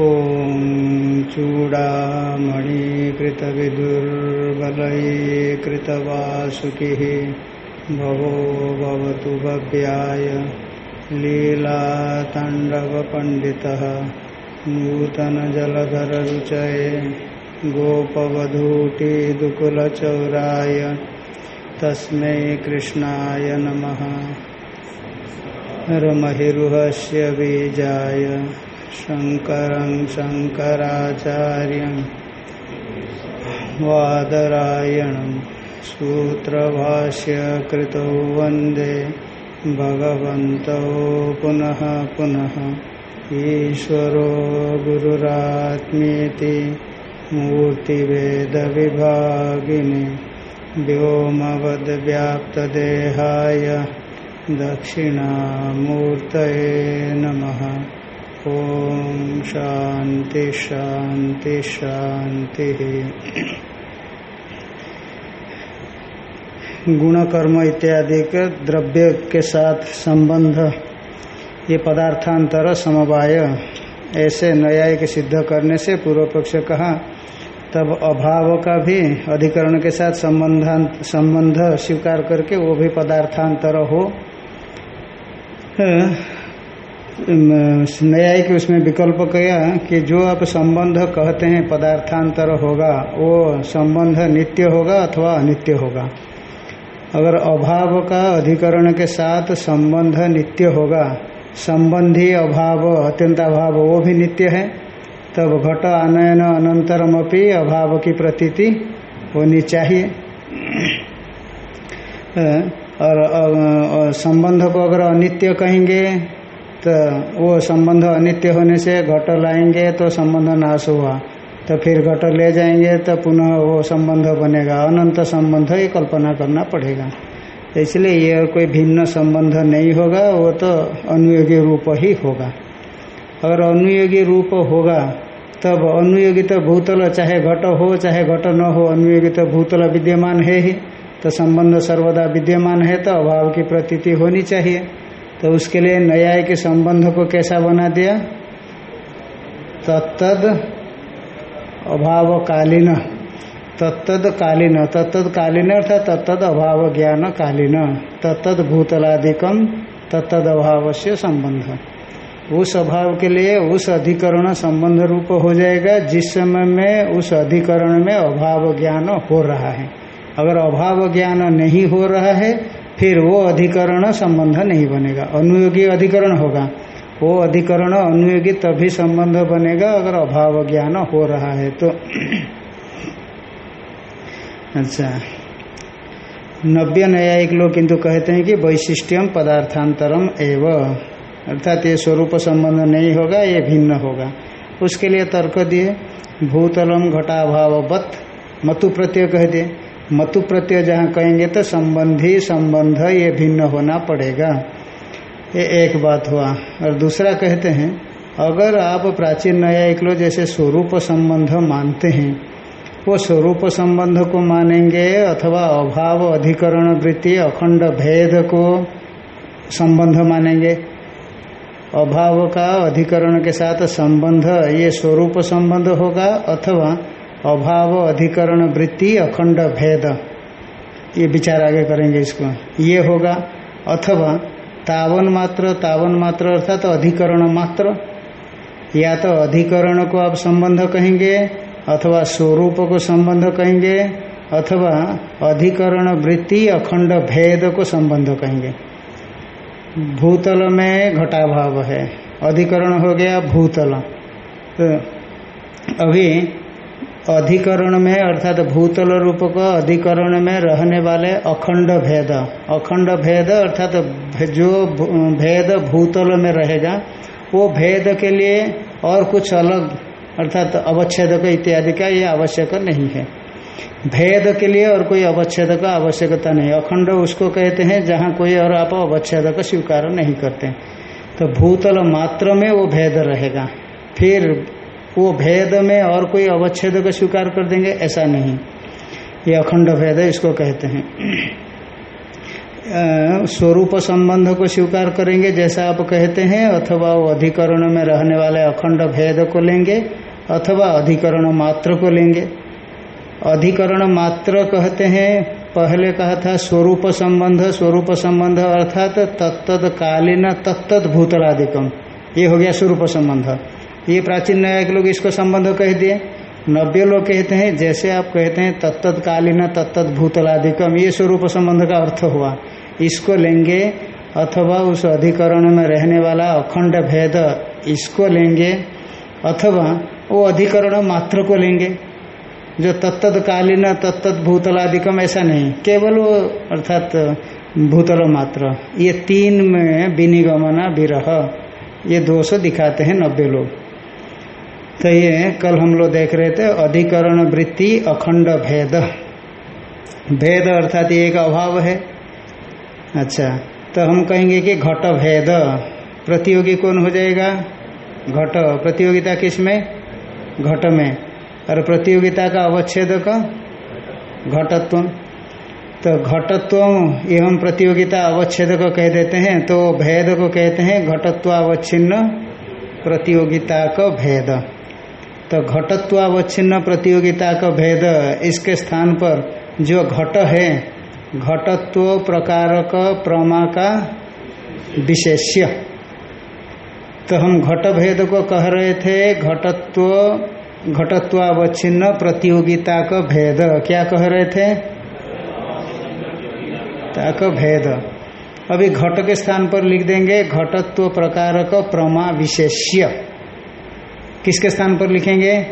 ॐ चूडामणिकृतविदुर्बलैकृतवासुकिः भवो भवतु भव्याय लीलाताण्डवपण्डितः नूतनजलधररुचये गोपवधूटिदुकुलचौराय तस्मै कृष्णाय नमः रमहिरुहस्य बीजाय शङ्करं शङ्कराचार्यं वादरायणं सूत्रभाष्य कृतौ वंदे भगवन्तौ पुनः पुनः ईश्वरो गुरुरात्मेति मूर्तिवेदविभागिनि व्योमवद्व्याप्तदेहाय दक्षिणामूर्तये नमः। ॐ शान्ति शान्ति शान्तिः गुण कर्म इत्यादि के द्रव्य के साथ संबंध, ये पदार्थांतर समवाय। ऐसे न्यायिक सिद्ध करने से पूर्व पक्ष कहा, तब अभाव का भी अधिकरण के साथ संबंध संबंध स्वीकार करके वो भी पदार्थांतर हो न्यायिक उसमें विकल्प किया कि जो आप संबंध कहते हैं पदार्थांतर होगा, वो संबंध नित्य होगा अथवा अनित्य होगा। अगर अभाव का अधिकरण के साथ संबंध नित्य होगा, संबंधी अभाव अत्यंताभाव वो भी नित्य है, तब घट आनयन अनंतरम अपनी अभाव की प्रतीति होनी चाहिए। और संबंध को अगर अनित्य कहेंगे तो वो संबंध अनित्य होने से घट लाएँगे तो संबंध नाश हुआ तो फिर घट ले जाएँगे तो पुनः वो संबंध बनेगा। अनंत संबंध ये कल्पना करना पड़ेगा। इसलिए ये कोई भिन्न संबंध नहीं होगा, वो तो अनुयोगी रूप ही होगा। अगर अनुयोगी रूप होगा, तब अनुयोगी तो भूतल, चाहे घट हो, चाहे घट न हो, अनुयोगी तो भूतल विद्यमान है ही। तो संबंध सर्वदा विद्यमान है तो अभाव की प्रतीति होनी चाहिए। तो उसके लिए न्याय के संबंध को कैसा बना दिया? तत्द अभाव कालीन तत्द कालीन। तत्द कालीन अर्थात तत्द अभाव ज्ञान कालीन। तत्द भूतलादिकम तत्द अभाव से संबंध। उस अभाव के लिए उस अधिकरण संबंध रूप हो जाएगा, जिस समय में उस अधिकरण में अभाव ज्ञान हो रहा है। अगर अभाव ज्ञान नहीं हो रहा है फिर वो अधिकरण संबंध नहीं बनेगा। अनुयोगी अधिकरण होगा। वो अधिकरण, अनुयोगी तभी संबंध बनेगा अगर अभाव ज्ञान हो रहा है तो। अच्छा। नव्य न्यायिक लोग किंतु कहते हैं कि वैशिष्ट्यम पदार्थांतरम एव। अर्थात ये स्वरूप संबंध नहीं होगा, ये भिन्न होगा। उसके लिए तर्क दिए। भूतलम घटाभाववत मतु प्रत्यय कह दिए। मतु प्रत्यय जहाँ कहेंगे तो संबंधी संबंध ये भिन्न होना पड़ेगा। ये एक बात हुआ। और दूसरा कहते हैं, अगर आप प्राचीन न्यायिक लोग जैसे स्वरूप संबंध मानते हैं, वो स्वरूप संबंध को मानेंगे अथवा अभाव, अधिकरण, वृत्ति, अखंड भेद को संबंध मानेंगे। अभाव का अधिकरण के साथ संबंध, ये स्वरूप संबंध होगा अथवा अभाव, अधिकरण, वृत्ति, अखंड, भेद। ये विचार आगे करेंगे इसको। ये होगा अथवा तावन मात्र तावन मात्र अर्थात तो अधिकरण मात्र। या तो अधिकरण को आप संबंध कहेंगे, अथवा स्वरूप को संबंध कहेंगे, अथवा अधिकरण, वृत्ति, अखंड, भेद को संबंध कहेंगे। भूतल में घटाभाव है। अधिकरण हो गया भूतल। तो अभी अधिकरण में, अर्थात भूतल रूप का अधिकरण में रहने वाले अखंड भेद। अखंड भेद, अर्थात जो भेद भूतल में रहेगा, वो भेद के लिए और कुछ अलग, अर्थात अवच्छेदक इत्यादि का ये आवश्यक नहीं है। भेद के लिए और कोई अवच्छेद का आवश्यकता नहीं। अखंड उसको कहते हैं जहाँ कोई और आप अवच्छेद स्वीकार नहीं करते। तो भूतल मात्र में वो भेद रहेगा। फिर वो भेद में और कोई अवच्छेद का स्वीकार कर देंगे, ऐसा नहीं। ये अखंड भेद है, इसको कहते हैं। स्वरूप संबंध को स्वीकार करेंगे, जैसा आप कहते हैं, अथवा वो अधिकरण में रहने वाले अखंड भेद को लेंगे, अथवा अधिकरण मात्र को लेंगे। अधिकरण मात्र कहते हैं, पहले कहा था स्वरूप संबंध स्वरूप संबंध अर्थात तत्त कालीन तत्त भूतलादिकम ये हो गया स्वरूप संबंध। ये प्राचीन न्यायिक लोग इसको संबंध कह दिए। नब्बे लोग कहते हैं, जैसे आप कहते हैं तत्तकालीन तत्त भूतलाधिकम ये स्वरूप संबंध का अर्थ हुआ। इसको लेंगे अथवा उस अधिकरण में रहने वाला अखंड भेद इसको लेंगे, अथवा वो अधिकरण मात्र को लेंगे। जो तत्तकालीन तत्त भूतलाधिकम ऐसा नहीं, केवल वो अर्थात भूतल मात्र। ये तीन में विनिगमना, विरह, ये दोष दिखाते हैं नब्बे लोग। तो ये कल हम लोग देख रहे थे, अधिकरण वृत्ति अखंड भेद। भेद अर्थात एक अभाव है। अच्छा तो हम कहेंगे कि घट भेद। प्रतियोगी कौन हो जाएगा? घट। प्रतियोगिता किसमें? घट में। और प्रतियोगिता का अवच्छेद का? घटत्व। तो घटत्व ये हम प्रतियोगिता अवच्छेद को कह देते हैं तो भेद को कहते हैं घटत्व अवच्छिन्न प्रतियोगिता का भेद। तो घटत्वावच्छिन्न प्रतियोगिता का भेद इसके स्थान पर जो घट है, घटत्व प्रकारक प्रमा का विशेष्य। तो हम घट भेद को कह रहे थे, घटत्व, घटत्वावच्छिन्न प्रतियोगिता का भेद। क्या कह रहे थे? ताक भेद। अभी घट के स्थान पर लिख देंगे, घटत्व प्रकार प्रकारक प्रमा विशेष्य। किसके स्थान पर लिखेंगे?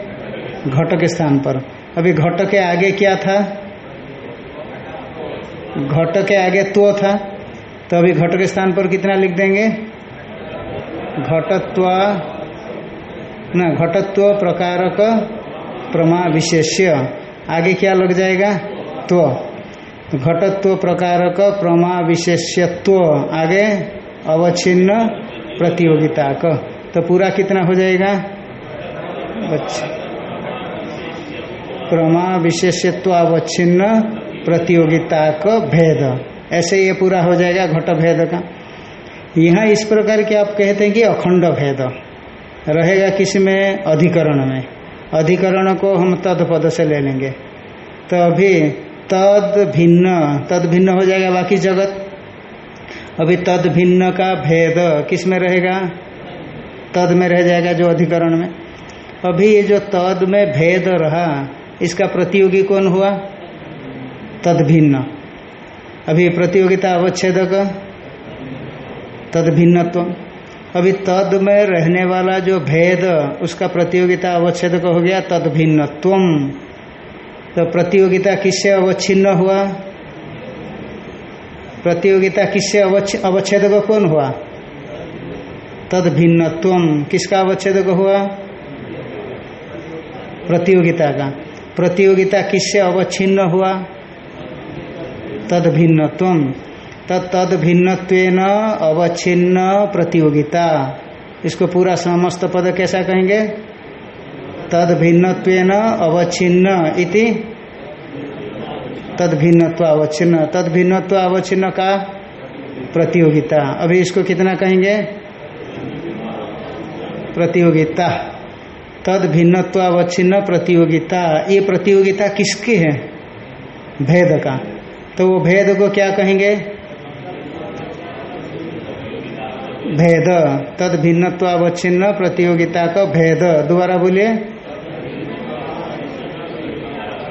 घट के स्थान पर। अभी घट के आगे क्या था? घट के आगे तो था। तो अभी घट के स्थान पर कितना लिख देंगे? घटत्व, न, घटत्व प्रकारक प्रमा विशेष्य आगे क्या लग जाएगा? त्व। घटत्व प्रकारक प्रमा विशेष्यत्व आगे अवच्छिन्न प्रतियोगिता का। तो पूरा कितना हो जाएगा? अच्छा। प्रमा विशेषत्वावच्छिन्न प्रतियोगिता का भेद। ऐसे ये पूरा हो जाएगा घट भेद का। यहाँ इस प्रकार के आप कहते हैं कि अखंड भेद। रहेगा किसमें अधिकरण में। अधिकरण को हम तद पद से ले लेंगे। तो अभी तद भिन्न तद भिन्न हो जाएगा बाकी जगत। अभी तद भिन्न का भेद किसमें रहेगा? तद में रह जाएगा जो अधिकरण में। अभी ये जो तद में भेद रहा, इसका प्रतियोगी कौन हुआ? तद भिन्न अभी प्रतियोगिता अवच्छेद का तद भिन्नत्व अभी तद में रहने वाला जो भेद, उसका प्रतियोगिता अवच्छेद का हो गया तद भिन्नत्व तो प्रतियोगिता किससे अवच्छिन्न हुआ? प्रतियोगिता किससे अवच्छेद का कौन हुआ? तद भिन्नत्व किसका अवच्छेद का हुआ? प्रतियोगिता का प्रतियोगिता किससे अवच्छिन्न हुआ? तद भिन्नत्व तद भिन्नत्व अवच्छिन्न प्रतियोगिता। इसको पूरा समस्त पद कैसा कहेंगे? तद भिन्नत्व अवच्छिन्न इति। तद भिन्नत्व अवच्छिन्न। तद भिन्नत्व अवच्छिन्न का? प्रतियोगिता। अभी इसको कितना कहेंगे? प्रतियोगिता। तद भिन्नत्वावच्छिन्न प्रतियोगिता। ये प्रतियोगिता किसकी है? भेद का। तो वो भेद को क्या कहेंगे? भेद। तद भिन्नत्वावच्छिन्न प्रतियोगिता का भेद। दोबारा बोलिए।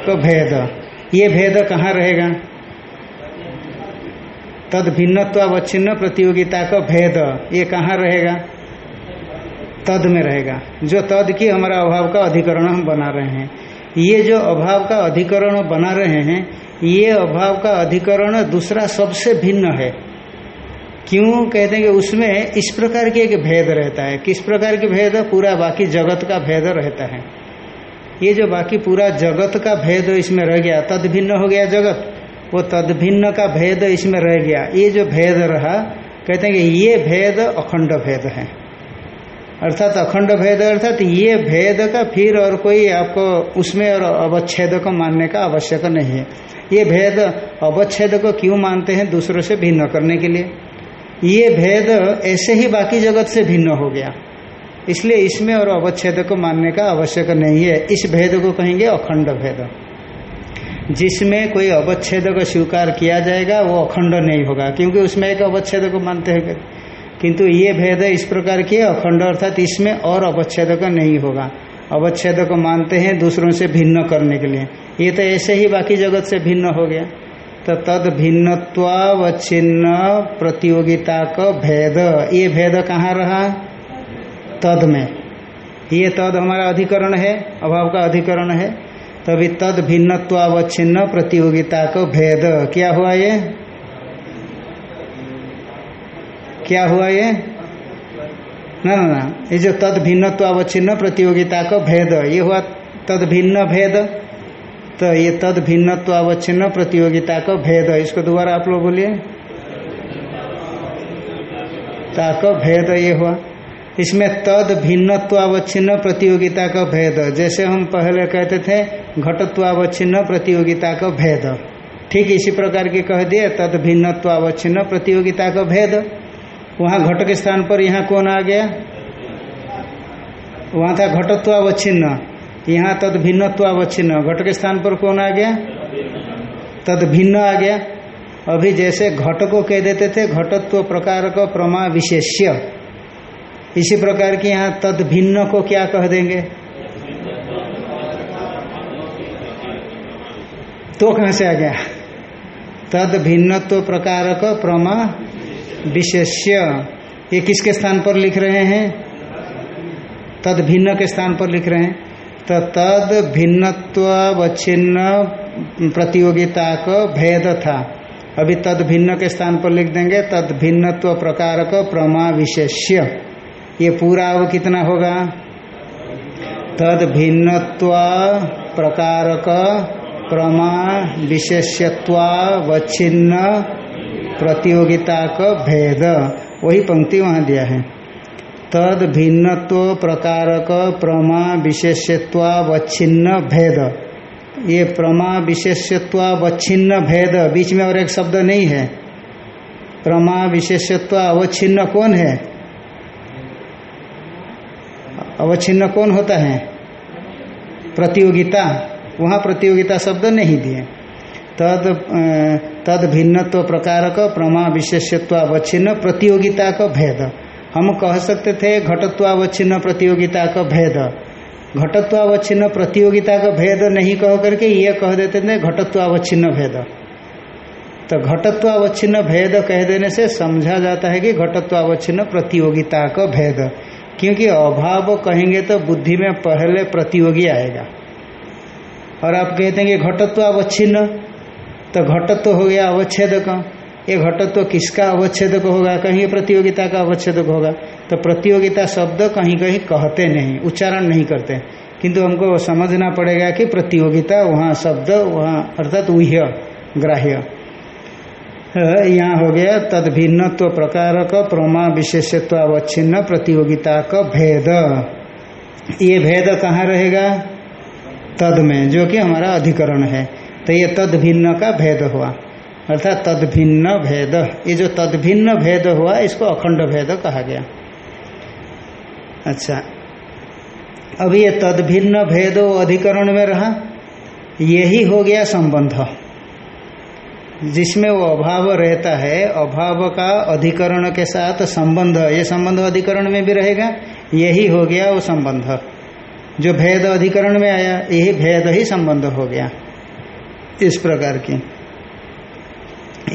तो भेद। ये भेद कहाँ रहेगा? तद भिन्नत्वावच्छिन्न प्रतियोगिता का भेद। ये कहाँ रहेगा? तद में रहेगा। जो तद की हमारा अभाव का अधिकरण हम बना रहे हैं। ये जो अभाव का अधिकरण बना रहे हैं, ये अभाव का अधिकरण दूसरा सबसे भिन्न है। क्यों? कहते हैं कि उसमें इस प्रकार के एक भेद रहता है। किस प्रकार के भेद? पूरा बाकी जगत का भेद रहता है। ये जो बाकी पूरा जगत का भेद इसमें रह गया, तद भिन्न हो गया जगत। वो तद भिन्न का भेद इसमें रह गया। ये जो भेद रहा, कहते हैं कि ये भेद अखंड भेद है। अर्थात अखंड भेद, अर्थात ये भेद का फिर और कोई आपको उसमें और अवच्छेद को मानने का आवश्यक नहीं। है ये भेद अवच्छेद को क्यों मानते हैं? दूसरों से भिन्न करने के लिए। ये भेद ऐसे ही बाकी जगत से भिन्न हो गया। इसलिए इसमें और अवच्छेद को मानने का आवश्यक नहीं है। इस भेद को कहेंगे अखंड भेद। जिसमें कोई अवच्छेद को स्वीकार किया जाएगा, वो अखंड नहीं होगा, क्योंकि उसमें एक अवच्छेद को मानते हैं। किंतु ये भेद इस प्रकार की अखंड अर्थात इसमें और अवच्छेद का नहीं होगा। अवच्छेद को मानते हैं दूसरों से भिन्न करने के लिए। ये तो ऐसे ही बाकी जगत से भिन्न हो गया। तो तद भिन्नत्वावच्छिन्न प्रतियोगिता का भेद। ये भेद कहाँ रहा? तद में। ये तद हमारा अधिकरण है, अभाव का अधिकरण है। तभी तद भिन्नत्वावच्छिन्न प्रतियोगिता का भेद। क्या हुआ ये? क्या हुआ ये? ना ना ना। ये जो तद भिन्नत्वावच्छिन्न प्रतियोगिता का भेद, ये हुआ तद भिन्न भेद? तो ये तद भिन्न अवच्छिन्न प्रतियोगिता का भेद, इसको दोबारा आप लोग बोलिए। ताक भेद ये हुआ। इसमें तद भिन्नत्वावच्छिन्न प्रतियोगिता का भेद, जैसे हम पहले कहते थे घटत्वावच्छिन्न प्रतियोगिता का भेद। ठीक इसी प्रकार के कह दिए तद भिन्नत्वावच्छिन्न प्रतियोगिता का भेद। वहाँ घट के स्थान पर यहाँ कौन आ गया? वहाँ था घटत्वावच्छिन्न। यहाँ तद भिन्नत्वावच्छिन्न। घट के स्थान पर कौन आ गया? तद भिन्न आ गया। अभी जैसे घट को कह देते थे, घटत्व प्रकार का प्रमा विशेष्य इसी प्रकार की यहाँ तद भिन्न को क्या कह देंगे? तो कहाँ से आ गया? तद भिन्नत्व प्रकार का प्रमा विशेष्य। ये किसके स्थान पर लिख रहे हैं? तद भिन्न के स्थान पर लिख रहे हैं। तो तद भिन्नत्वच्छिन्न प्रतियोगिता का भेद था। अभी तद भिन्न के स्थान पर लिख देंगे। तद भिन्नत्व प्रकार का प्रमा विशेष्य ये पूरा अब कितना होगा? तद भिन्नत्व प्रकार का प्रमा विशेष्यत्वावच्छिन्न प्रतियोगिता का भेद। वही पंक्ति वहाँ दिया है। तद भिन्नत्व प्रकारक प्रमा विशेषत्वावच्छिन्न भेद। ये प्रमा विशेषत्वावच्छिन्न भेद। बीच में और एक शब्द नहीं है। प्रमा विशेषत्व अवच्छिन्न कौन है? अवच्छिन्न कौन होता है? प्रतियोगिता। वहाँ प्रतियोगिता शब्द नहीं दिए। तद तद भिन्नत्व प्रकार का प्रमा विशेषत्वावच्छिन्न प्रतियोगिता का भेद। हम कह सकते थे घटत्वावच्छिन्न प्रतियोगिता का भेद। घटत्वावच्छिन्न प्रतियोगिता का भेद नहीं कह करके ये कह देते थे घटत्वावच्छिन्न भेद। तो घटत्वावच्छिन्न भेद कह देने से समझा जाता है कि घटत्वावच्छिन्न प्रतियोगिता का भेद। क्योंकि अभाव कहेंगे तो बुद्धि में पहले प्रतियोगी आएगा। और आप कहते हैं कि घटत्वावच्छिन्न तो घटत्व तो हो गया अवच्छेद का ये घटत्व तो किसका अवच्छेद होगा? कहीं प्रतियोगिता का अवच्छेद होगा। तो प्रतियोगिता शब्द कहीं कहीं कहते नहीं, उच्चारण नहीं करते। किंतु हमको समझना पड़ेगा कि प्रतियोगिता, वहाँ शब्द, वहाँ अर्थात उह्य ग्राह्य। यहाँ हो गया तद भिन्नत्व प्रकार का प्रमा विशेषत्व अवच्छिन्न, प्रतियोगिता का भेद। ये भेद कहाँ रहेगा? तद में, जो कि हमारा अधिकरण है। तो ये तद भिन्न का भेद हुआ। अर्थात तद भिन्न भेद। ये जो तद भिन्न भेद हुआ, इसको अखंड भेद कहा गया। अच्छा। अभी ये तद भिन्न भेद अधिकरण में रहा। यही हो गया संबंध। जिसमें वो अभाव रहता है, अभाव का अधिकरण के साथ संबंध। ये संबंध अधिकरण में भी रहेगा, यही हो गया वो संबंध। जो भेद अधिकरण में आया, यही भेद ही संबंध हो गया। इस प्रकार की।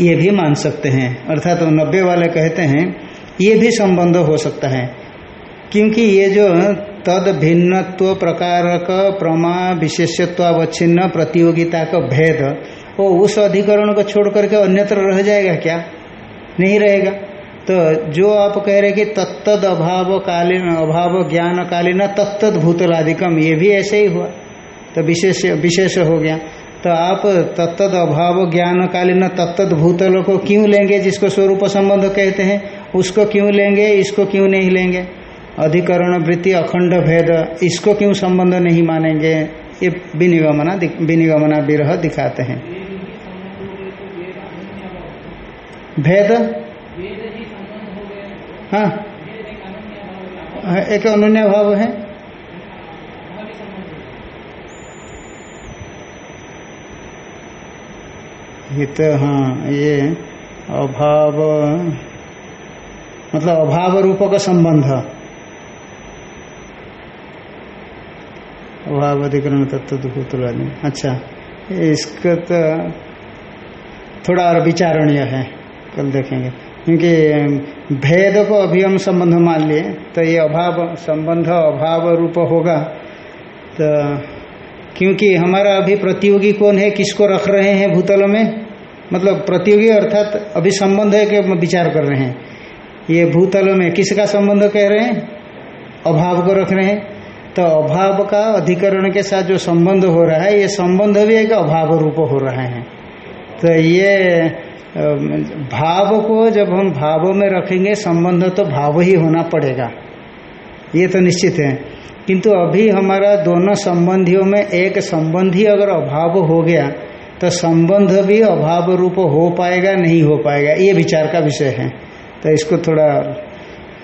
ये भी मान सकते हैं। अर्थात तो नब्बे वाले कहते हैं, ये भी संबंध हो सकता है। क्योंकि ये जो तद भिन्नत्व प्रकार का प्रमा विशेषत्वावच्छिन्न प्रतियोगिता का भेद, वो उस अधिकरण को छोड़ करके अन्यत्र रह जाएगा क्या? नहीं रहेगा। तो जो आप कह रहे कि तत्द अभाव कालीन, अभाव ज्ञान कालीन तत्त भूतलाधिकम ये भी ऐसे ही हुआ। तो विशेष विशेष हो गया। तो आप तत्त अभाव ज्ञान कालीन भूतल को क्यों लेंगे जिसको स्वरूप संबंध कहते हैं? उसको क्यों लेंगे? इसको क्यों नहीं लेंगे? अधिकरण वृत्ति अखंड भेद, इसको क्यों संबंध नहीं मानेंगे? ये विनिगमना विनिगमना विरह दिखाते हैं। भेद? हाँ। एक अनन्य भाव है। ये तो हाँ ये अभाव मतलब अभाव रूप का संबंध। अभाव अधिकरण तत्व दुख तुलनी अच्छा इसका तो थोड़ा और विचारणीय है, कल देखेंगे। क्योंकि भेद को अभी हम संबंध मान लिए तो ये अभाव संबंध, अभाव रूप होगा। तो क्योंकि हमारा अभी प्रतियोगी कौन है, किसको रख रहे हैं भूतल में? मतलब प्रतियोगी अर्थात अभी संबंध है कि विचार कर रहे हैं। ये भूतल में किसका संबंध कह रहे हैं? अभाव को रख रहे हैं। तो अभाव का अधिकरण के साथ जो संबंध हो रहा है, ये संबंध भी एक अभाव रूप हो रहा है। तो ये भाव को जब हम भाव में रखेंगे, संबंध तो भाव ही होना पड़ेगा। ये तो निश्चित है। किंतु अभी हमारा दोनों संबंधियों में एक संबंधी अगर अभाव हो गया तो संबंध भी अभाव रूप हो पाएगा, नहीं हो पाएगा, ये विचार का विषय है। तो इसको थोड़ा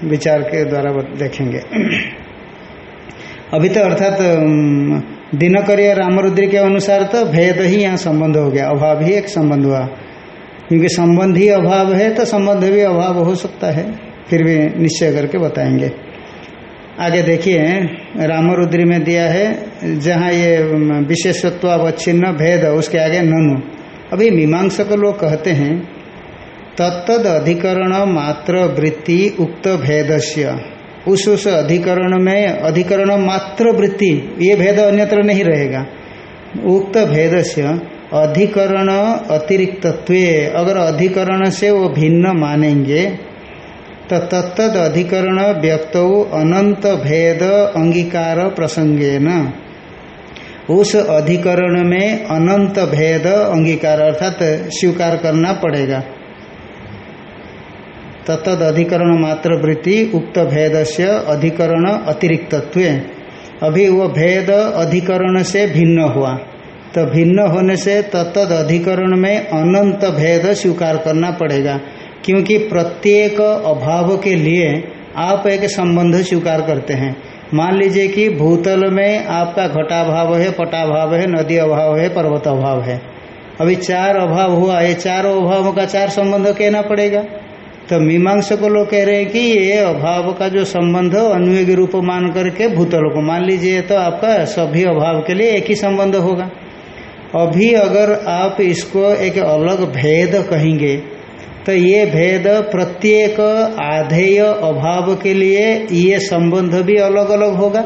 विचार के द्वारा देखेंगे। अभी तो अर्थात तो दिनकर्य रामरुद्री के अनुसार तो भेद ही यहाँ संबंध हो गया, अभाव ही एक संबंध हुआ। क्योंकि संबंध ही अभाव है तो संबंध भी अभाव हो सकता है, फिर भी निश्चय करके बताएँगे। आगे देखिए, रामरुद्री में दिया है, जहाँ ये विशेषत्व अवच्छिन्न भेद, उसके आगे ननु। अभी मीमांसक लोग कहते हैं तत्द अधिकरण मात्र वृत्ति उक्त भेदस्य। उस उस अधिकरण में अधिकरण मात्र वृत्ति, ये भेद अन्यत्र नहीं रहेगा। उक्त भेद से अधिकरण अतिरिक्तत्व, अगर अधिकरण से वो भिन्न मानेंगे तो तत्द अधिकरण व्यक्त अनंत भेद अंगीकार प्रसंगे न उस अधिकरण में अनंत भेद अंगीकार अर्थात स्वीकार करना पड़ेगा। तत्द अधिकरण मात्र वृत्ति उक्त भेद से अधिकरण अतिरिक्तत्व। अभी वो भेद अधिकरण से भिन्न हुआ। तो भिन्न होने से तत्द अधिकरण में अनंत भेद स्वीकार करना पड़ेगा। क्योंकि प्रत्येक अभाव के लिए आप एक संबंध स्वीकार करते हैं। मान लीजिए कि भूतल में आपका घटा घटाभाव है, पटाभाव है, नदी अभाव है, पर्वत अभाव है। अभी चार अभाव हुआ, ये चारों अभावों का चार संबंध कहना पड़ेगा। तो मीमांस को लोग कह रहे हैं कि ये अभाव का जो संबंध अनुयोगी रूप मान करके भूतल को, मान लीजिए तो आपका सभी अभाव के लिए एक ही संबंध होगा। अभी अगर आप इसको एक अलग भेद कहेंगे तो ये भेद प्रत्येक आधेय अभाव के लिए ये संबंध भी अलग अलग होगा।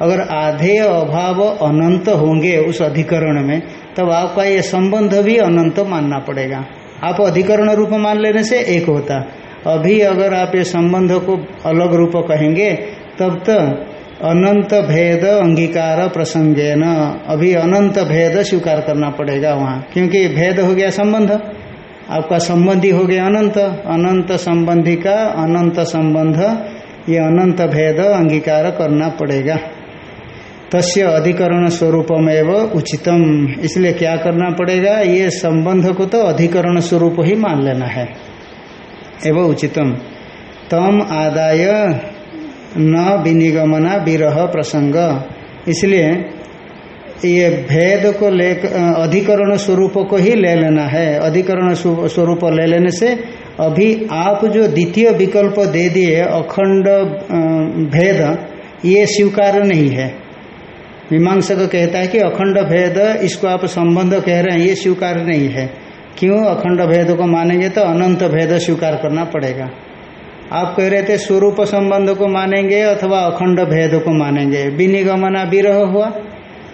अगर आधेय अभाव अनंत होंगे उस अधिकरण में, तब आपका ये संबंध भी अनंत मानना पड़ेगा। आप अधिकरण रूप मान लेने से एक होता। अभी अगर आप ये संबंध को अलग रूप कहेंगे, तब तो अनंत भेद अंगीकार प्रसंगे न अभी अनंत भेद स्वीकार करना पड़ेगा वहाँ, क्योंकि भेद हो गया संबंध। आपका संबंधी हो गया अनंत। अनंत संबंधी का अनंत संबंध, ये अनंत भेद अंगीकार करना पड़ेगा। तस्य अधिकरण स्वरूपमेव उचितम। इसलिए क्या करना पड़ेगा? ये संबंध को तो अधिकरण स्वरूप ही मान लेना है। एवं उचितम। तम आदाय न विनिगमना विरह प्रसंग। इसलिए ये भेद को ले अधिकरण स्वरूप को ही ले लेना है। अधिकरण स्वरूप ले लेने से अभी आप जो द्वितीय विकल्प दे दिए, अखंड भेद, ये स्वीकार नहीं है। मीमांसक कहता है कि अखंड भेद, इसको आप संबंध कह रहे हैं, ये स्वीकार नहीं है। क्यों? अखंड भेद को मानेंगे तो अनंत भेद स्वीकार करना पड़ेगा। आप कह रहे थे स्वरूप संबंध को मानेंगे अथवा अखंड भेद को मानेंगे। विनिगमना विरह हुआ।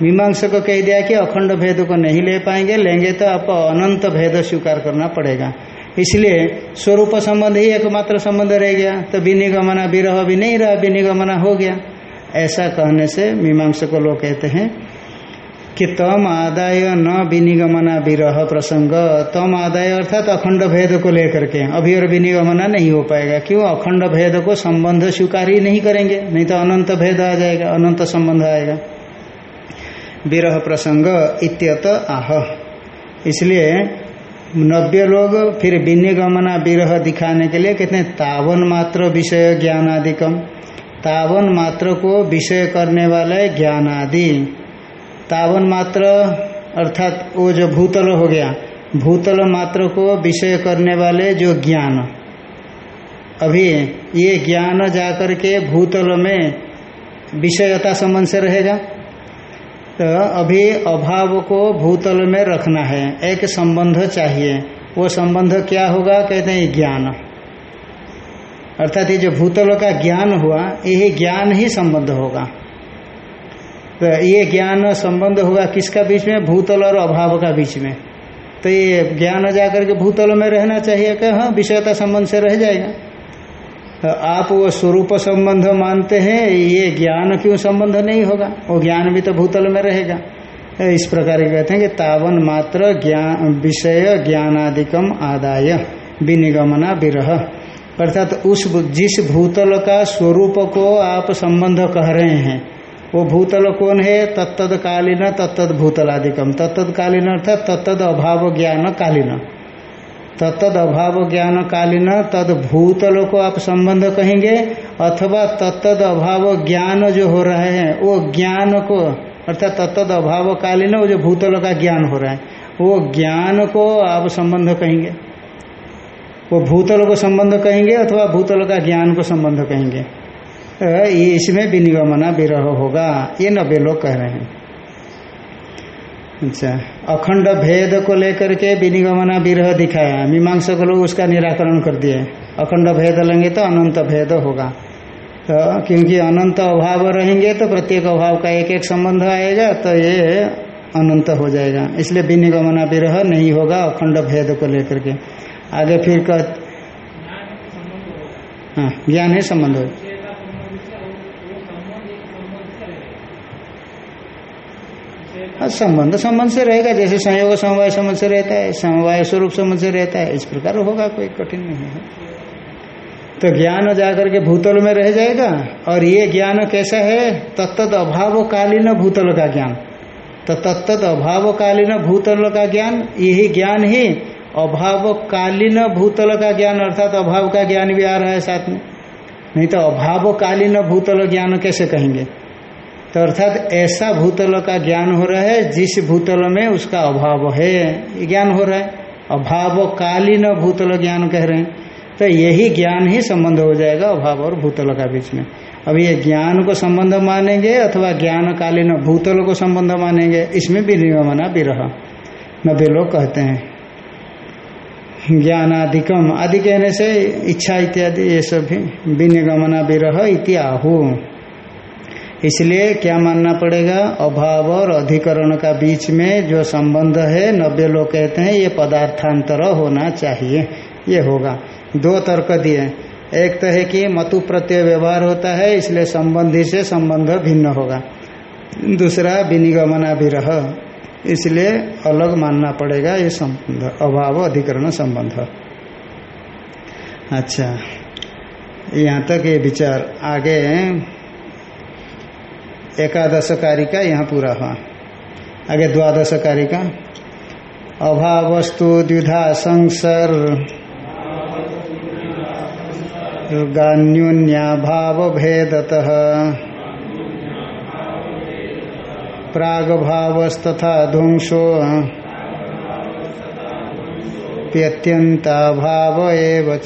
मीमांसक कह दिया कि अखंड भेद को नहीं ले पाएँगे, लेंगे तो आपको अनंत भेद स्वीकार करना पड़ेगा। इसलिए स्वरूप संबंध ही एकमात्र संबंध रह गया। तो विनिगमना विरह भी नहीं रहा विनिगमना हो गया। ऐसा कहने से मीमांसक लोग कहते हैं कि तम आदाय न विनिगमना विरह प्रसंग। तम आदाय अर्थात अखंड भेद को लेकर के। अभी और विनिगमना नहीं हो पाएगा। क्यों? अखंड भेद को संबंध स्वीकार ही नहीं करेंगे। नहीं तो अनंत भेद आ जाएगा, अनंत संबंध आएगा। विरह प्रसंग इत्यत आह। इसलिए नव्य लोग फिर विनिगमना विरह दिखाने के लिए कहते हैं, तावन मात्र विषय ज्ञानादिकम। तावन मात्र को विषय करने वाले ज्ञान आदि तावन मात्र अर्थात वो जो भूतल हो गया, भूतल मात्र को विषय करने वाले जो ज्ञान। अभी ये ज्ञान जाकर के भूतल में विषयता संबंध से रहेगा। अभी अभाव को भूतल में रखना है। एक संबंध चाहिए। वो संबंध क्या होगा? कहते हैं ज्ञान। अर्थात ये जो भूतल का ज्ञान हुआ, यही ज्ञान ही संबंध होगा। तो ये ज्ञान संबंध होगा किसका बीच में? भूतल और अभाव का बीच में। तो ये ज्ञान जाकर के भूतल में रहना चाहिए। कि हाँ विषयता संबंध से रह जाएगा। आप वो स्वरूप संबंध मानते हैं, ये ज्ञान क्यों संबंध नहीं होगा? वो ज्ञान भी तो भूतल में रहेगा। तो इस प्रकार कहते हैं कि तावन मात्र ज्ञान विषय ज्ञानादिकम आदाय, विनिगमना विरह। अर्थात उस जिस भूतल का स्वरूप को आप संबंध कह रहे हैं, वो भूतल कौन है? तत्तद कालीन तत्तद भूतलादिकम तत्तद कालीन अर्थात तत्तद अभाव ज्ञान कालीन तत्तद अभाव ज्ञान कालीन तद भूतल को आप संबंध कहेंगे, अथवा तत्द अभाव ज्ञान जो हो रहा है, वो ज्ञान को, अर्थात तत्द अभाव कालीन वो जो भूतल का ज्ञान हो रहा है, वो ज्ञान को आप संबंध कहेंगे। वो भूतल को संबंध कहेंगे अथवा भूतल का ज्ञान को संबंध कहेंगे। ये इसमें विनिगमना विरह होगा, ये नब्बे लोग कह रहे हैं। अच्छा। अखंड भेद को लेकर के विनिगमना विरह दिखाया। मीमांसा को लोग उसका निराकरण कर दिए। अखंड भेद लेंगे तो अनंत भेद होगा। तो क्योंकि अनंत अभाव रहेंगे तो प्रत्येक अभाव का एक एक संबंध आएगा तो ये अनंत हो जाएगा। इसलिए विनिगमना विरह नहीं होगा अखंड भेद को लेकर के। आगे फिर कह हाँ ज्ञान है, संबंध संबंध संबंध से रहेगा, जैसे संयोग समवाय संबंध से रहता है, समवाय स्वरूप संबंध से रहता है, इस प्रकार होगा, कोई कठिन नहीं है। तो ज्ञान जाकर के भूतल में रह जाएगा, और ये ज्ञान कैसा है? तत्त अभावकालीन भूतल का ज्ञान। तो तत्त अभावकालीन भूतल का ज्ञान, यही ज्ञान ही अभावकालीन भूतल का ज्ञान, अर्थात अभाव का ज्ञान भी आ रहा है साथ में। नहीं तो अभावकालीन भूतल ज्ञान कैसे कहेंगे? तो अर्थात ऐसा भूतल का ज्ञान हो रहा है, जिस भूतल में उसका अभाव है ज्ञान हो रहा है। अभाव कालीन भूतल ज्ञान कह रहे हैं। तो यही ज्ञान ही संबंध हो जाएगा अभाव और भूतल का बीच में। अब ये ज्ञान को संबंध मानेंगे अथवा ज्ञान कालीन भूतल को संबंध मानेंगे, इसमें भी निगमना विरह। नब्बे लोग कहते हैं। ज्ञानाधिकम आदि कहने से इच्छा इत्यादि, ये सब भी विनिगमना विरह आहू। इसलिए क्या मानना पड़ेगा? अभाव और अधिकरण का बीच में जो संबंध है, नब्बे लोग कहते हैं, ये पदार्थांतर होना चाहिए। ये होगा। दो तर्क दिए। एक तो है कि मतु प्रत्यय व्यवहार होता है, इसलिए संबंधी से संबंध भिन्न होगा। दूसरा विनिगमना भी रह इसलिए अलग मानना पड़ेगा ये संबंध, अभाव, अधिकरण संबंध। अच्छा यहाँ तक ये विचार। आगे एकादश कार्य का यहाँ पूरा हुआ। आगे द्वादश कार्य का अभावस्तु द्विधा संसर। गान्योन्याभाव भेदतः प्रागभावस्तथा ध्वंसो। प्यत्यंताभाव एव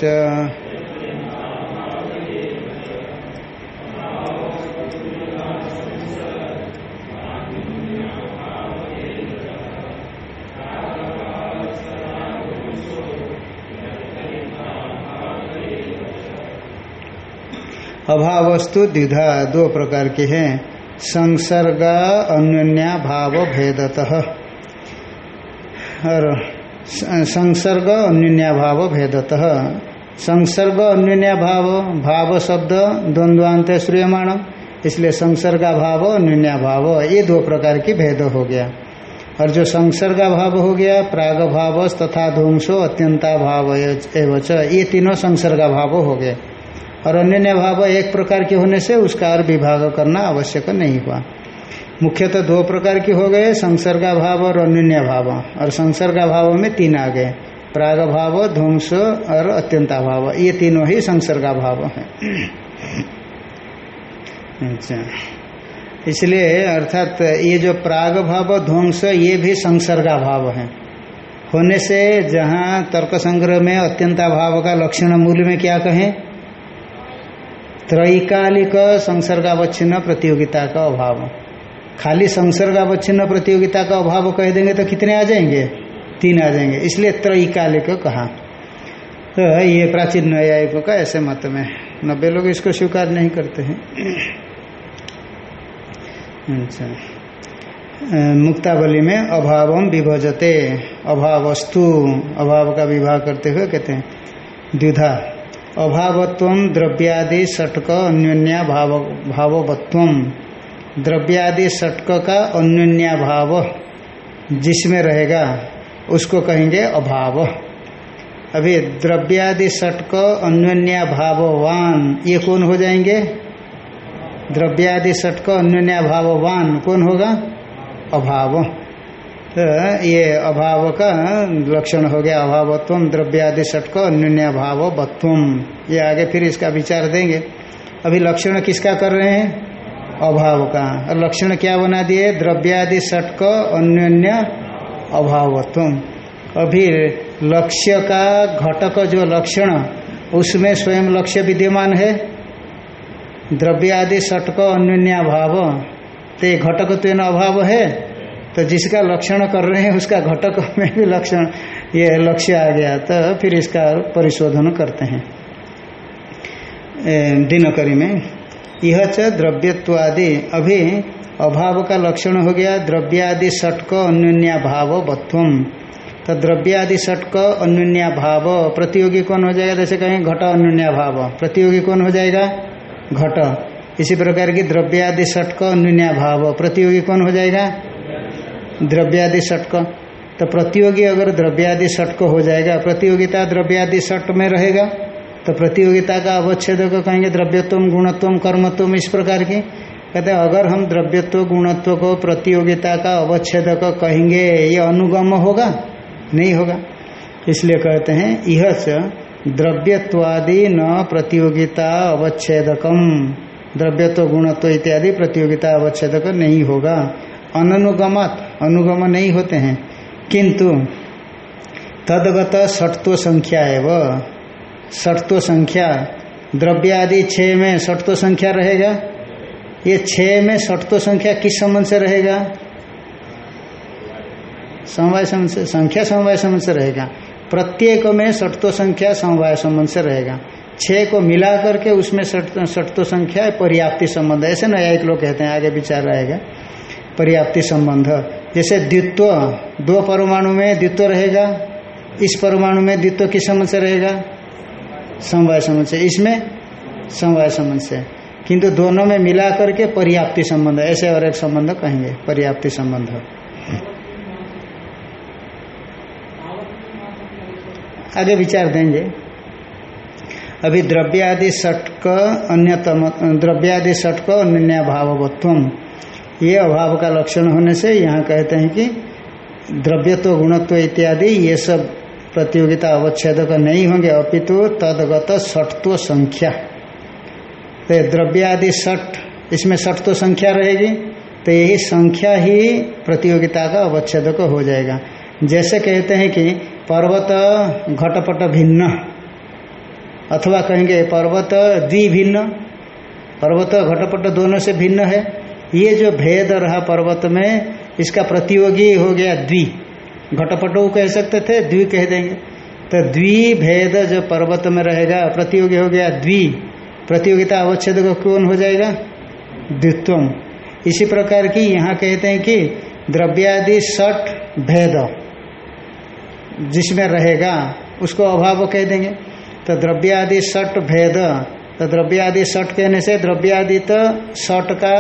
अभावस्तु द्विधा, दो प्रकार के हैं। संसर्ग, अन्योन्या, भाव, भेदतः। और संसर्ग, अन्योन्या, भाव, भेदतः। संसर्ग, अन्योन्या, भाव भाव शब्द द्वंद्वांत श्रूयमाण। इसलिए संसर्गा, भाव न्यून्या भाव, ये दो प्रकार की भेद हो गया। और जो संसर्गा, भाव हो गया, प्राग भाव तथा ध्वंसो, अत्यंता भाव एवच, ये तीनों संसर्गा, भाव हो गए। और अन्य भाव एक प्रकार के होने से उसका और विभाग करना आवश्यक नहीं हुआ। मुख्यतः दो प्रकार के हो गए संसर्गा भाव और अन्य भाव और संसर्गा भाव में तीन आ गए। प्राग भाव ध्वंस और अत्यंता भाव ये तीनों ही संसर्गा भाव है। अच्छा। इसलिए अर्थात ये जो प्राग भाव ध्वंस, ये भी संसर्गा भाव है। होने से जहाँ तर्क संग्रह में अत्यंता भाव का लक्षण मूल में क्या कहें? त्रैकालिक संसर्गावच्छिन्न प्रतियोगिता का अभाव। खाली संसर्गावच्छिन्न प्रतियोगिता का अभाव कह देंगे तो कितने आ जाएँगे? तीन आ जाएँगे। इसलिए त्रैकालिक कहा। तो ये प्राचीन न्यायिकों का ऐसे मत में नब्बे लोग इसको स्वीकार नहीं करते हैं। अच्छा। मुक्तावली में अभावम विभजते। अभावस्तु, अभाव का विभाग करते हुए कहते हैं, द्विधा। अभावत्व द्रव्यादि षटक अन्योन्या भाव, भाववत्व। द्रव्यादि षटक का अन्योन्या भाव, जिसमें रहेगा, उसको कहेंगे अभाव। अभी द्रव्यादि षटक अन्योन्या भाववान, ये कौन हो जाएँगे? द्रव्यादि षटक अन्योन्या भाववान, कौन होगा? अभाव। तो ये अभाव का लक्षण हो गया, अभावत्व, द्रव्यादि षटक अन्य बत्वम ये आगे फिर इसका विचार देंगे। अभी लक्षण किसका कर रहे हैं? अभाव का और लक्षण क्या बना दिए? द्रव्यादि षटक अन्य अभावत्व। अभी लक्ष्य का घटक जो लक्षण, उसमें स्वयं लक्ष्य विद्यमान है? द्रव्यादि षटक अन्य भाव तो घटक तो अभाव है? तो जिसका लक्षण कर रहे हैं, उसका घटक में भी लक्षण, ये लक्ष्य आ गया। तो फिर इसका परिशोधन करते हैं। दिनकरी में यह च द्रव्यत्वादि, अभी अभाव का लक्षण हो गया। द्रव्यादि षटक अन्य भाव बत्वम तो द्रव्यादि षटक अन्य भाव, प्रतियोगी कौन हो जाएगा? जैसे कहें, घट अन्य भाव। प्रतियोगी कौन हो जाएगा? घट। इसी प्रकार की द्रव्यादि षटक अन्य भाव, प्रतियोगी कौन हो जाएगा? द्रव्यादि षटक। तो प्रतियोगी अगर द्रव्यादि षटक हो जाएगा, प्रतियोगिता द्रव्यादि षट में रहेगा तो प्रतियोगिता का अवच्छेद को कहेंगे द्रव्यत्व गुणत्व कर्मत्व इस प्रकार की। कहते हैं, अगर हम द्रव्यत्व, गुणत्व को प्रतियोगिता का अवच्छेद कहेंगे, ये अनुगम होगा? नहीं होगा। इसलिए कहते हैं यह द्रव्यत्वादि न प्रतियोगिता अवच्छेदकम। द्रव्यत्व, गुणत्व इत्यादि प्रतियोगिता अवच्छेदक नहीं होगा। अनुगमत अनुगम नहीं होते हैं। किंतु तदगत षटत्व संख्या एवं। षटत्व संख्या द्रव्य आदि छः में षटत्व संख्या रहेगा? ये छः में षटत्व संख्या किस संबंध से रहेगा? समवाय संख्या समवाय संबंध से रहेगा। प्रत्येक में षटत्व संख्या समवाय संबंध से रहेगा। छः को मिला करके उसमें षटत्व संख्या पर्याप्ति संबंध ऐसे नया एक लोग कहते हैं, आगे विचार रहेगा। पर्याप्ति संबंध। जैसे द्वित्व, दो परमाणु में द्वित्व रहेगा, इस परमाणु में द्वित्व किस समझ से रहेगा? समवाय समझ से इसमें समवाय समझ से किंतु दोनों में मिला करके पर्याप्ति संबंध, ऐसे और एक संबंध कहेंगे, पर्याप्ति संबंध। आगे विचार देंगे। अभी द्रव्यादि षटक अन्यतम, द्रव्यादि षटक अन्य भावत्व ये अभाव का लक्षण होने से यहाँ कहते हैं कि द्रव्यत्व, गुणत्व इत्यादि ये सब प्रतियोगिता अवच्छेदक नहीं होंगे, अपितु तदगत षटत्व संख्या। तो द्रव्य आदि षट, इसमें षटत्व संख्या रहेगी तो यही संख्या ही प्रतियोगिता का अवच्छेदक हो जाएगा। जैसे कहते हैं कि पर्वत घटपट भिन्न, अथवा कहेंगे पर्वत द्विभिन्न। पर्वत घटपट दोनों से भिन्न है ये जो भेद रहा पर्वत में इसका प्रतियोगी हो गया द्वि। घटपटो कह सकते थे, द्वि कह देंगे। तो द्वि भेद जो पर्वत में रहेगा, प्रतियोगी हो गया द्वि। प्रतियोगिता अवच्छेद कौन हो जाएगा? द्वित्वम। इसी प्रकार की यहाँ कहते हैं कि द्रव्यादि सठ भेद जिसमें रहेगा, उसको अभाव कह देंगे। तो द्रव्यादि सठ भेद तो द्रव्य आदि सट कहने से द्रव्यादि तो सट का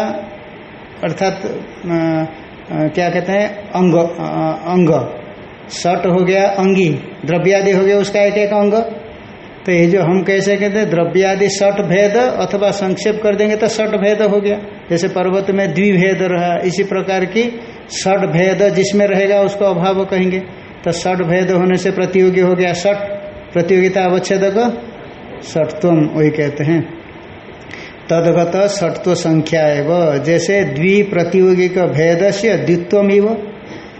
अर्थात क्या कहते हैं, अंग अंग। सट हो गया अंगी, द्रव्यादि हो गया उसका एक एक अंग। तो ये जो हम कैसे कहते हैं द्रव्य आदि सट भेद अथवा संक्षेप कर देंगे तो सट भेद हो गया। जैसे पर्वत में द्विभेद रहा, इसी प्रकार की सट भेद जिसमें रहेगा उसको अभाव कहेंगे। तो सट भेद होने से प्रतियोगी हो गया सट, प्रतियोगिता अवच्छेद सटत्वम, वही कहते हैं। तदगत सटत्व संख्या एवं। जैसे द्वि प्रतियोगी का भेद से द्वित्वम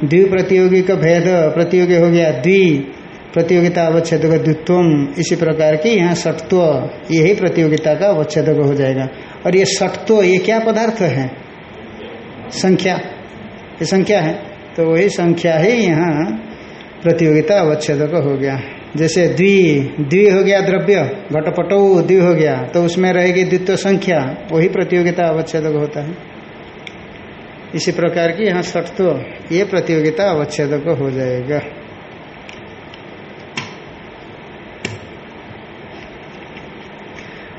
द्वि प्रतियोगी का भेद प्रतियोगी हो गया द्वि। प्रतियोगिता अवच्छेद द्वित्वम। इसी प्रकार की यहाँ सटत्व यही प्रतियोगिता का अवच्छेद हो जाएगा। और ये सटत्व ये क्या पदार्थ है? संख्या। ये संख्या है। तो वही संख्या ही यहाँ प्रतियोगिता अवच्छेद हो गया। जैसे द्वि द्वि हो गया द्रव्य, घटपटो द्वि हो गया तो उसमें रहेगी द्वित्व संख्या, वही प्रतियोगिता अवच्छेद होता है। इसी प्रकार की यहाँ सटत्व ये प्रतियोगिता अवच्छेद हो जाएगा।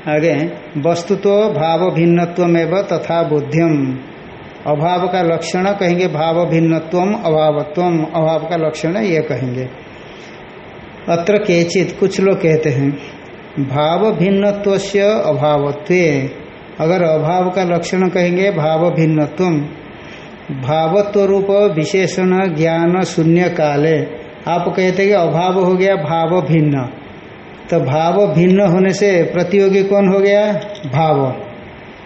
आगे वस्तु तो भाव भिन्नत्व तथा बुद्धिम। अभाव का लक्षण कहेंगे, भाव भिन्नत्व अभावत्व अभाव का लक्षण ये कहेंगे। अत्र केचित कुछ लोग कहते हैं, भाव भिन्नत्व से अभावत्व। अगर अभाव का लक्षण कहेंगे, भाव भिन्नत्व। भावत्व रूप विशेषण ज्ञान शून्य काले। आप कहते कि अभाव हो गया, भाव भिन्न। तो भाव भिन्न होने से प्रतियोगी कौन हो गया? भाव।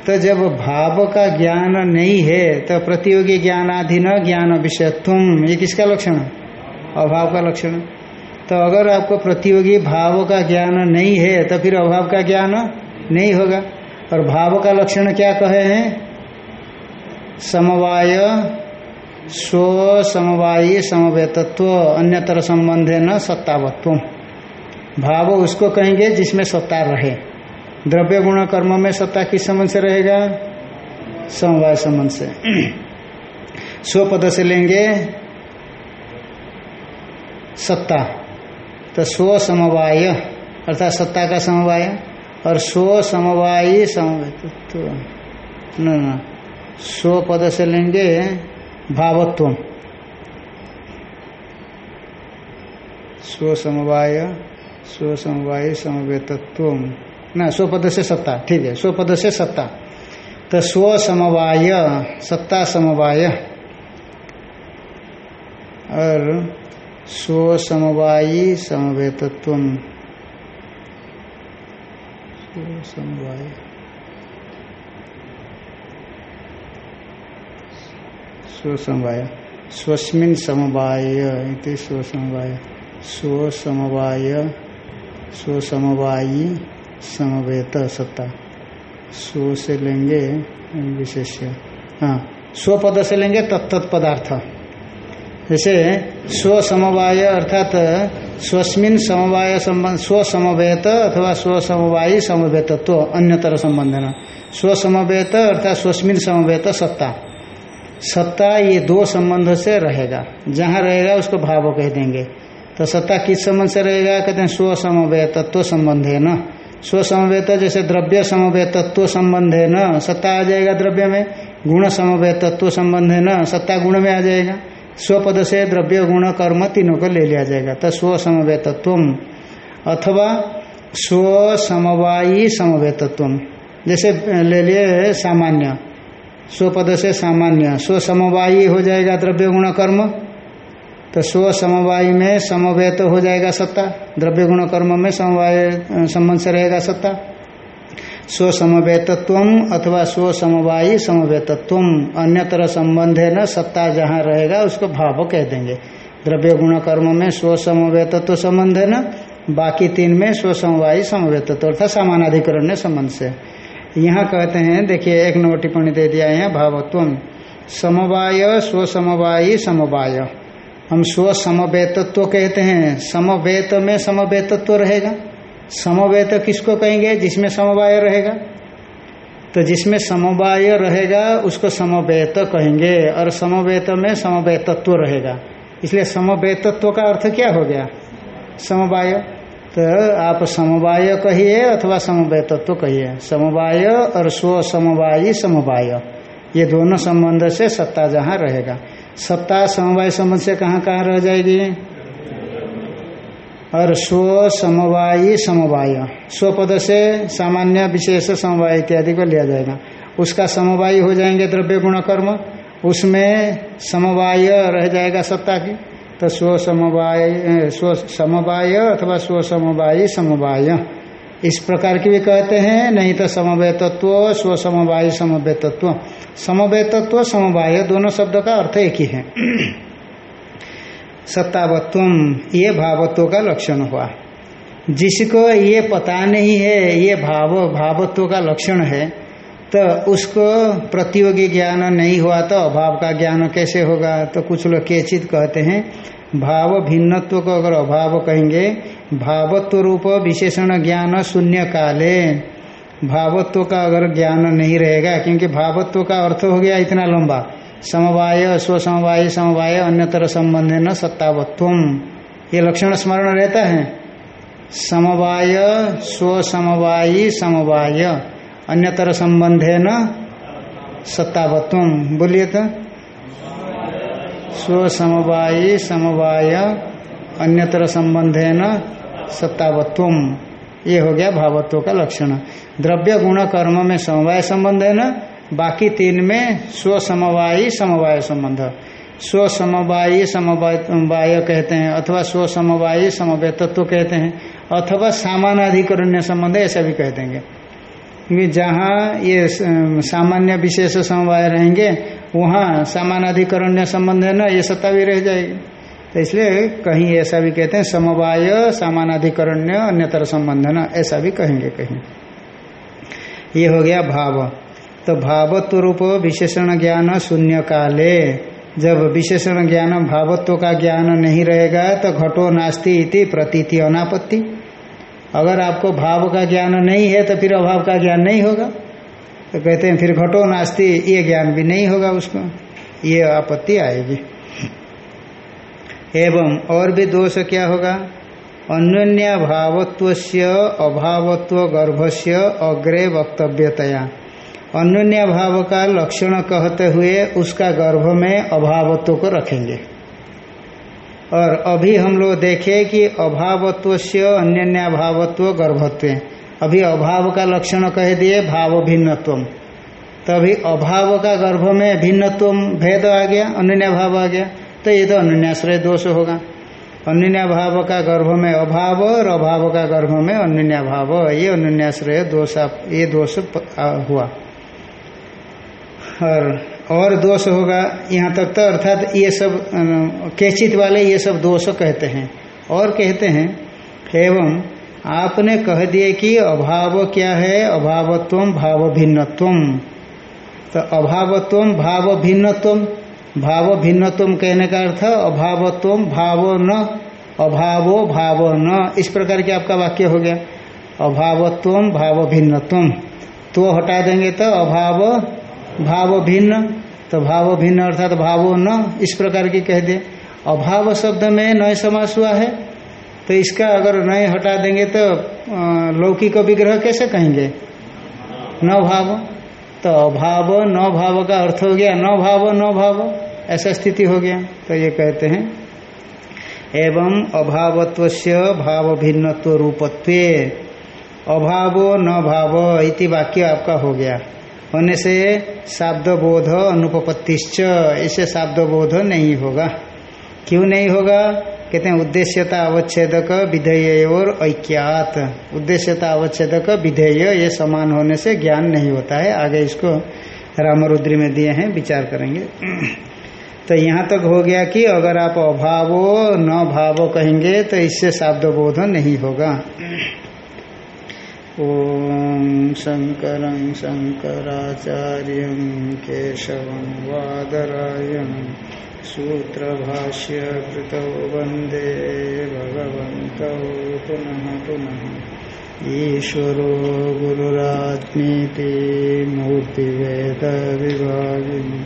तो जब भाव का ज्ञान नहीं है तो प्रतियोगी ज्ञानाधीन ज्ञान विषय तुम ये किसका लक्षण? अभाव का लक्षण। तो अगर आपको प्रतियोगी भाव का ज्ञान नहीं है तो फिर अभाव का ज्ञान नहीं होगा। और भाव का लक्षण क्या कहे हैं? समवाय, स्व समवायी, समवेतत्व, अन्यतर है न सत्तावत्व भाव उसको कहेंगे जिसमें सत्ता रहे। द्रव्य गुण कर्म में सत्ता किस संबंध से रहेगा? समवाय संबंध से। स्व पद से लेंगे सत्ता। तो स्व समवाय, अर्थात सत्ता का समवाय और स्व समवायी न न, स्व पद से लेंगे भावत्व। स्व समवाय स्व समवाय समवेतत्व। ना स्वपद से सत्ता, ठीक है स्वपद से सत्ता। तो स्व समवाय, सत्ता समवाय। और स्व समवायी समवेतत्व समवाय स्वसमवाय स्वस्मिन समवाय इति स्वसमवाय स्वसमवाय स्वसमवायी समवेत सत्ता। स्व से लेंगे विशेष्य। हाँ स्वपद से लेंगे तत्त पदार्थ। जैसे स्व समवाय अर्थात स्वस्मिन समवाय संबंध स्व समवेत अथवा स्व समवायी समवेतत्व, अन्यतर संबंध न स्व समवेत अर्थात स्वस्मिन समवेत सत्ता। सत्ता ये दो संबंध से रहेगा। जहाँ रहेगा उसको भाव कह देंगे। तो सत्ता किस संबंध से रहेगा? कहते हैं स्व समवय तत्व संबंध है न। स्व समवय जैसे द्रव्य समवय तत्व संबंध है न। सत्ता आ जाएगा द्रव्य में। गुण समवय तत्व संबंध है न। सत्ता गुण में आ जाएगा। स्वपद से द्रव्य गुण कर्म तीनों को ले लिया जाएगा। तो स्व समवय तत्व अथवा स्व समवायी समवय तत्व जैसे ले लिए सामान्य। स्वपद से सामान्य। स्व समवायी हो जाएगा द्रव्य गुण कर्म। तो स्व समवाय में समवय तो हो जाएगा सत्ता। द्रव्य गुण कर्म में समवाय संबंध से रहेगा सत्ता। स्व समवेतत्व अथवा स्व समवायी समवेतत्व अन्यतर संबंध है न, सत्ता जहाँ रहेगा, उसको भाव कह देंगे। द्रव्य गुण कर्म में स्व समवेतत्व संबंध है न, बाकी तीन में स्व समवायी समवेतत्व, अर्थात समानाधिकरण संबंध से। यहाँ कहते हैं, देखिए, एक नंबर टिप्पणी दे दिया है भावत्व समवाय स्व समवायी। हम स्व समवेतत्व कहते हैं, समवेत में समवेतत्व रहेगा। समवेत किसको कहेंगे? जिसमें समवाय रहेगा। तो जिसमें समवाय रहेगा, उसको समवेत कहेंगे। और समवेत में समवेतत्व रहेगा। इसलिए समवेतत्व का अर्थ क्या हो गया? समवाय। तो आप समवाय कहिए अथवा समवाय तत्व कहिए। समवाय और स्व समवायी समवाय। ये दोनों संबंध से सत्ता जहाँ रहेगा। सत्ता समवाय संबंध से कहाँ कहाँ रह जाएगी? और स्व समवायी समवाय। स्वपद से सामान्य विशेष समवाय इत्यादि को लिया जाएगा। उसका समवाय हो जाएँगे द्रव्य गुण कर्म। उसमें समवाय रह जाएगा सत्ता की। तो स्व समवाय स्व समवाय अथवा स्व समवायी समवाय। इस प्रकार की भी कहते हैं, नहीं तो समवय तत्व, स्व समवाय समवय तत्व। समवय तत्व, समवाय दोनों शब्द का अर्थ एक ही है। सत्तावत्व ये भावत्व का लक्षण हुआ। जिसको ये पता नहीं है, ये भाव, भावत्व का लक्षण है तो उसको प्रतियोगी ज्ञान नहीं हुआ तो अभाव का ज्ञान कैसे होगा? तो कुछ लोग केचित कहते हैं, भाव भिन्नत्व को अगर अभाव कहेंगे, भावत्व रूप विशेषण ज्ञान शून्य काले। भावत्व का अगर ज्ञान नहीं रहेगा, क्योंकि भावत्व का अर्थ हो गया इतना लंबा। समवाय, स्वसमवाय, समवाय, अन्यतर संबंध न सत्तावत्व ये लक्षण स्मरण रहता है। समवाय, स्वसमवायी, समवाय, अन्यतर संबंधे न सत्तावत्व बोलिए तो। स्वसमवायी, समवाय, अन्यतर संबंधे न सत्तावत्व ये हो गया भावत्व का लक्षण। द्रव्य गुण कर्म में समवाय संबंध है ना? बाकी तीन में स्वसमवायी समवाय संबंध। स्व समवायी समवाय कहते हैं, अथवा स्व समवायी समवाय तत्व कहते हैं, अथवा सामानाधिकरण्य संबंध ऐसा भी कह देंगे। क्योंकि जहाँ ये सामान्य विशेष समवाय रहेंगे, वहाँ सामानाधिकरण्य संबंध है ना, ये सत्ता भी रह जाएगी। तो इसलिए कहीं ऐसा भी कहते हैं, समवाय सामानाधिकरण्य अन्यतर संबंध ना, ऐसा भी कहेंगे कहीं। ये हो गया भाव। तो भावत्व रूप विशेषण ज्ञान शून्य काले जब विशेषण ज्ञान भावत्व का ज्ञान नहीं रहेगा तो घटो नास्ति इति प्रतीति अनापत्ति। अगर आपको भाव का ज्ञान नहीं है तो फिर अभाव का ज्ञान नहीं होगा तो कहते हैं, फिर घटो नास्ति, ये ज्ञान भी नहीं होगा उसको। ये आपत्ति आएगी। एवं और भी दोष क्या होगा? अन्य भावत्व अभावत्व से अग्रे वक्तव्यतया। अन्य भाव का लक्षण कहते हुए उसका गर्भ में अभावत्व को रखेंगे। और अभी हम लोग देखें कि अभावत्व से अन्य भावत्व गर्भत्व। अभी अभाव का लक्षण कह दिए, भाव भिन्नत्व। तभी अभाव का गर्भ में भिन्नत्व भेद आ गया अन्य भाव आ गया तो ये तो अन्याश्रय दोष होगा। अन्य भाव का गर्भ में अभाव और अभाव का गर्भ में अन्य भाव ये अन्याश्रय दोष, ये दोष हुआ। और और दोष होगा, यहाँ तक तो अर्थात ये सब केचित वाले ये सब दोष कहते हैं। और कहते हैं, एवं आपने कह दिए कि अभाव क्या है? अभावत्व भाव भिन्नत्व तो अभावत्व भाव भिन्नत्व भाव भिन्नत्व कहने का अर्थ, अभावत्व भाव न, अभावो भाव न। इस प्रकार के आपका वाक्य हो गया। अभावत्व भाव भिन्नत्व तो हटा देंगे तो अभाव भाव भिन्न तो भाव भिन्न अर्थात भावो न, इस प्रकार की कह दे। अभाव शब्द में नए समास हुआ है तो इसका अगर नए हटा देंगे तो लौकिक विग्रह कैसे कहेंगे? न भाव। तो अभाव, न भाव का अर्थ हो गया, न भाव न भाव, ऐसा स्थिति हो गया। तो ये कहते हैं, एवं अभावत्व भाव भिन्नत्व रूपत्व, अभावो न भाव इति वाक्य आपका हो गया। होने से शाब्द बोध अनुपत्तिश्च इसे शाब्द बोध नहीं होगा। क्यों नहीं होगा? कहते हैं, उद्देश्यता अवच्छेदक विधेय और ऐक्यात। उद्देश्यता अवच्छेदक विधेय, ये समान होने से ज्ञान नहीं होता है। आगे इसको रामरुद्री में दिए हैं, विचार करेंगे। तो यहाँ तक हो गया कि अगर आप अभावो न भावो कहेंगे तो इससे शाब्द बोध नहीं होगा। ॐ शङ्करं शङ्कराचार्यं केशवं वादरायणं सूत्रभाष्यकृतौ वंदे भगवन्तौ पुनः पुनः। ईश्वरो गुरुरात्मीति मूर्तिवेदविभागिनि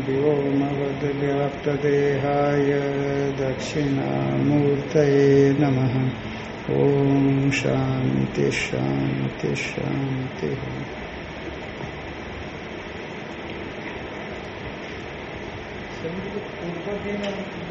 व्योमवद्व्याप्तदेहाय दक्षिणामूर्तये नमः। ओम शांति शांति शांति। Thank दिन